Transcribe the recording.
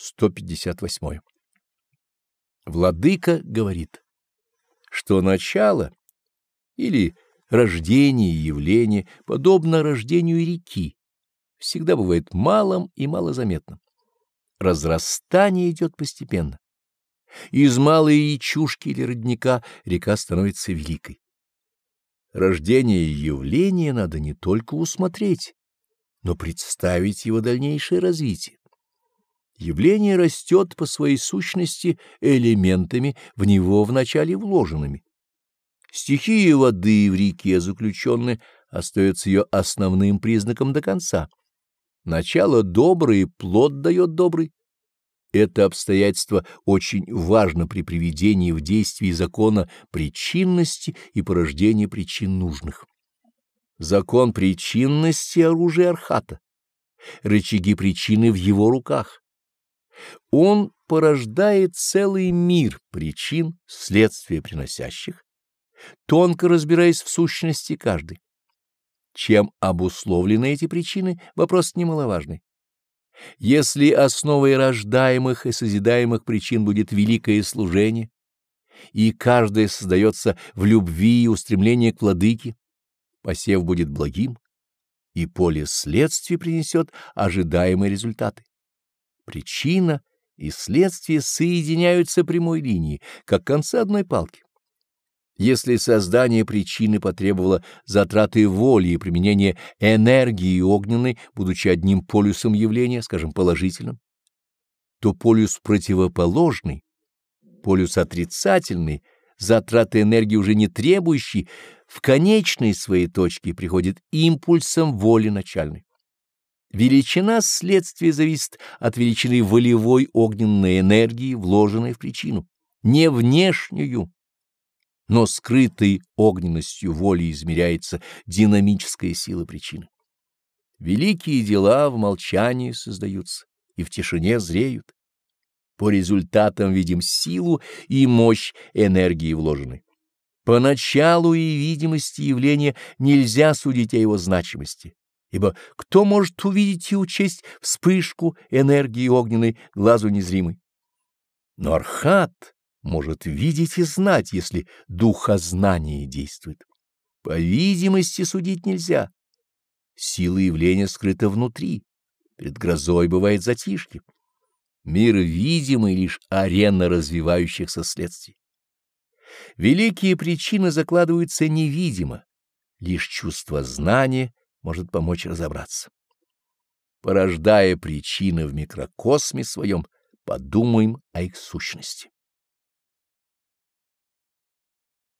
158. Владыка говорит, что начало или рождение явления подобно рождению реки, всегда бывает малым и малозаметным. Разрастание идет постепенно. Из малой речушки или родника река становится великой. Рождение явления надо не только усмотреть, но представить его дальнейшее развитие. Явление растет по своей сущности элементами, в него вначале вложенными. Стихия воды в реке заключенная остается ее основным признаком до конца. Начало доброе, плод дает добрый. Это обстоятельство очень важно при приведении в действие закона причинности и порождения причин нужных. Закон причинности — оружие Архата. Рычаги причины в его руках. Он порождает целый мир причин, следствия приносящих, тонко разбираясь в сущности каждой. Чем обусловлены эти причины, вопрос немаловажный. Если основой рождаемых и созидаемых причин будет великое служение, и каждое создается в любви и устремлении к владыке, посев будет благим, и поле следствий принесет ожидаемые результаты. Причина и следствие соединяются прямой линией, как концы одной палки. Если создание причины потребовало затраты воли и применения энергии огненной, будучи одним полюсом явления, скажем, положительным, то полюс противоположный, полюс отрицательный, затраты энергии уже не требующий, в конечной своей точке приходит импульсом воли начальной. Величина следствия зависит от величины волевой огненной энергии, вложенной в причину, не внешнюю, но скрытой огненностью воли измеряется динамическая сила причины. Великие дела в молчании создаются и в тишине зреют. По результатам видим силу и мощь энергии вложенной. По началу и видимости явления нельзя судить о его значимости, ибо кто может увидеть и учесть вспышку энергии огненной глазу незримой? Но Архат может видеть и знать, если духознание действует. По видимости судить нельзя. Сила явления скрыта внутри. Перед грозой бывает затишье. Мир видимый лишь арена развивающихся следствий. Великие причины закладываются невидимо. Лишь чувство знания может помочь разобраться. Порождая причины в микрокосме своем, подумаем о их сущности.